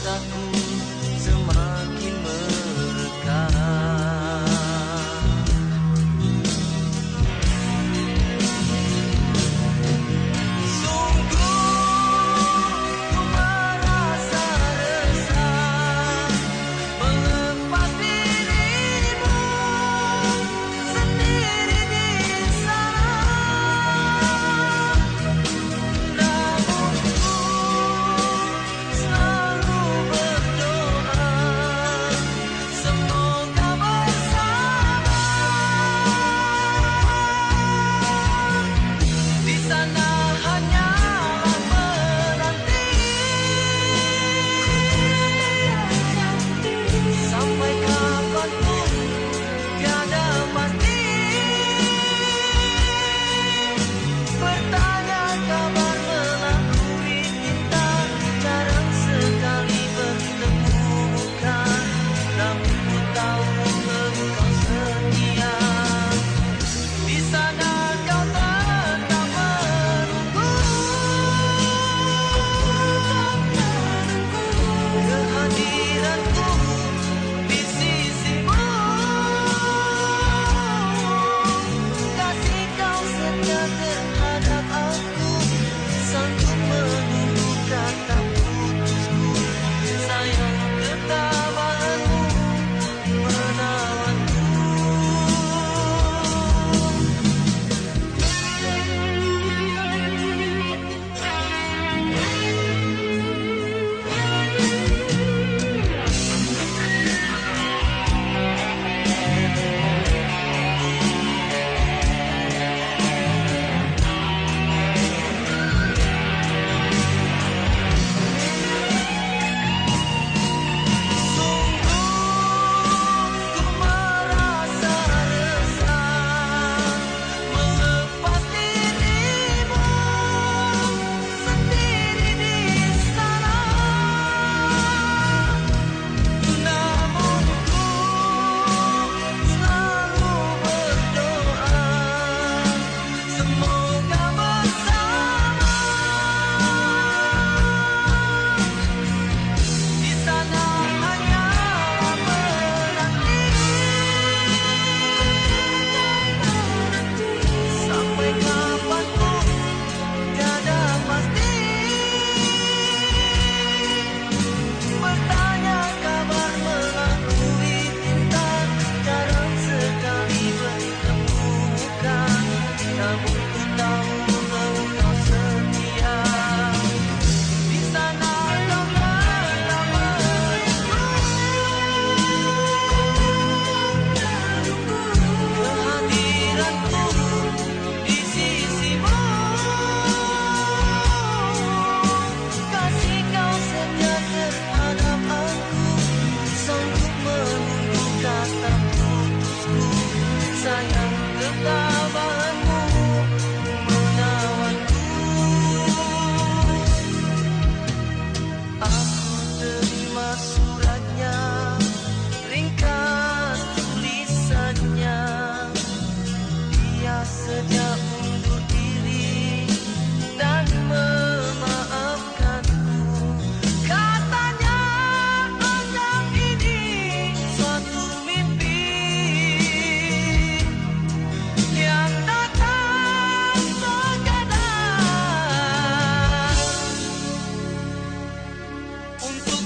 sayang tetap un tubo.